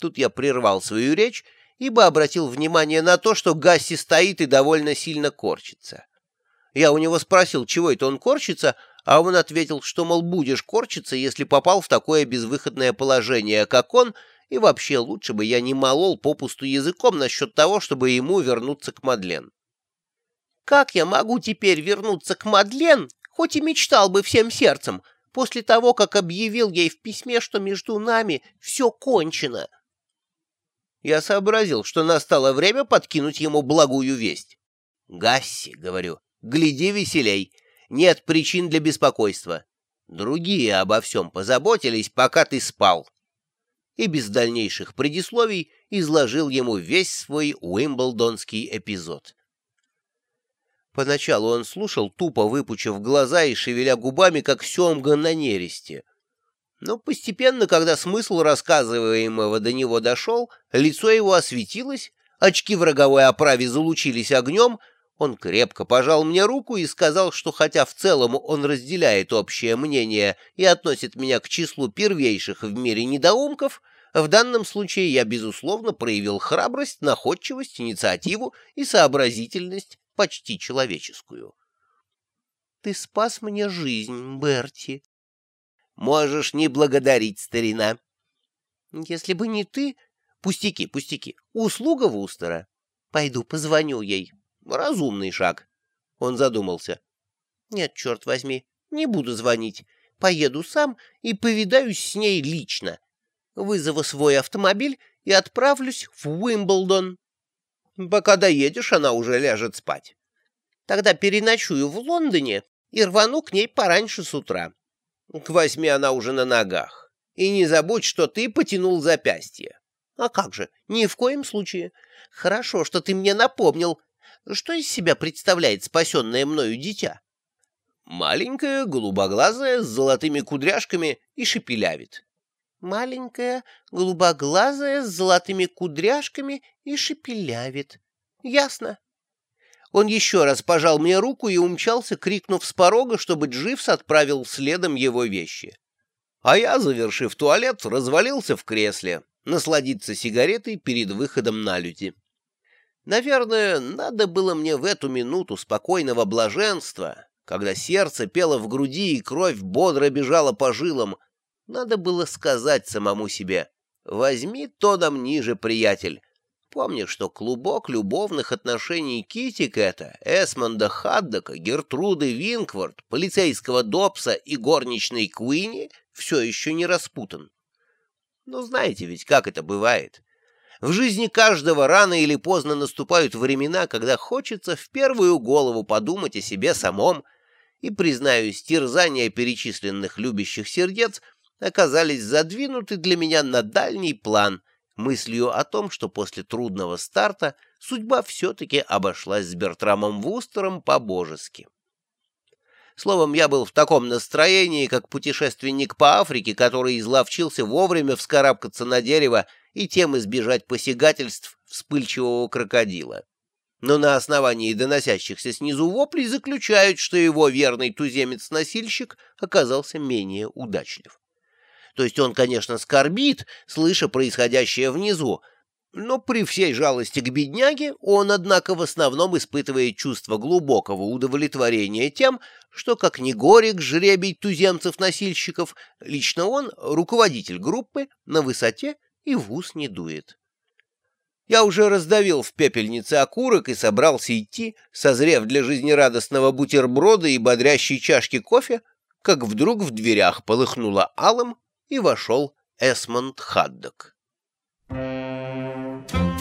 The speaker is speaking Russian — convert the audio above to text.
Тут я прервал свою речь, ибо обратил внимание на то, что Гасси стоит и довольно сильно корчится. Я у него спросил, чего это он корчится, а он ответил, что, мол, будешь корчиться, если попал в такое безвыходное положение, как он, и вообще лучше бы я не молол попусту языком насчет того, чтобы ему вернуться к Мадлен. «Как я могу теперь вернуться к Мадлен, хоть и мечтал бы всем сердцем, после того, как объявил ей в письме, что между нами все кончено?» Я сообразил, что настало время подкинуть ему благую весть. «Гасси», — говорю, — «гляди веселей, нет причин для беспокойства. Другие обо всем позаботились, пока ты спал». И без дальнейших предисловий изложил ему весь свой уимблдонский эпизод. Поначалу он слушал, тупо выпучив глаза и шевеля губами, как семга на нересте. Но постепенно, когда смысл рассказываемого до него дошел, лицо его осветилось, очки в роговой оправе залучились огнем, он крепко пожал мне руку и сказал, что хотя в целом он разделяет общее мнение и относит меня к числу первейших в мире недоумков, в данном случае я, безусловно, проявил храбрость, находчивость, инициативу и сообразительность почти человеческую. «Ты спас мне жизнь, Берти», Можешь не благодарить, старина. Если бы не ты... Пустяки, пустяки. Услуга Вустера. Пойду позвоню ей. Разумный шаг. Он задумался. Нет, черт возьми, не буду звонить. Поеду сам и повидаюсь с ней лично. Вызову свой автомобиль и отправлюсь в Уимблдон. Пока доедешь, она уже ляжет спать. Тогда переночую в Лондоне и рвану к ней пораньше с утра. К восьми она уже на ногах. И не забудь, что ты потянул запястье. А как же, ни в коем случае. Хорошо, что ты мне напомнил. Что из себя представляет спасенное мною дитя? Маленькая, голубоглазая, с золотыми кудряшками и шепелявит. Маленькая, голубоглазая, с золотыми кудряшками и шепелявит. Ясно. Он еще раз пожал мне руку и умчался, крикнув с порога, чтобы Дживс отправил следом его вещи. А я, завершив туалет, развалился в кресле, насладиться сигаретой перед выходом на люди. Наверное, надо было мне в эту минуту спокойного блаженства, когда сердце пело в груди и кровь бодро бежала по жилам, надо было сказать самому себе «Возьми тоном ниже, приятель, Помни, что клубок любовных отношений Кити Кэта, Эсмонда Хаддока, Гертруды Винквард, полицейского Добса и горничной Куини все еще не распутан. Но знаете ведь, как это бывает. В жизни каждого рано или поздно наступают времена, когда хочется в первую голову подумать о себе самом, и, признаюсь, терзания перечисленных любящих сердец оказались задвинуты для меня на дальний план — мыслью о том, что после трудного старта судьба все-таки обошлась с Бертрамом Вустером по-божески. Словом, я был в таком настроении, как путешественник по Африке, который изловчился вовремя вскарабкаться на дерево и тем избежать посягательств вспыльчивого крокодила. Но на основании доносящихся снизу воплей заключают, что его верный туземец-носильщик оказался менее удачлив. То есть он, конечно, скорбит, слыша происходящее внизу, но при всей жалости к бедняге он, однако, в основном испытывает чувство глубокого удовлетворения тем, что, как ни горек жребий туземцев-носильщиков, лично он, руководитель группы, на высоте и в ус не дует. Я уже раздавил в пепельнице окурок и собрался идти, созрев для жизнерадостного бутерброда и бодрящей чашки кофе, как вдруг в дверях полыхнуло алым, и вошел Эсмонд Хаддок. Thank you.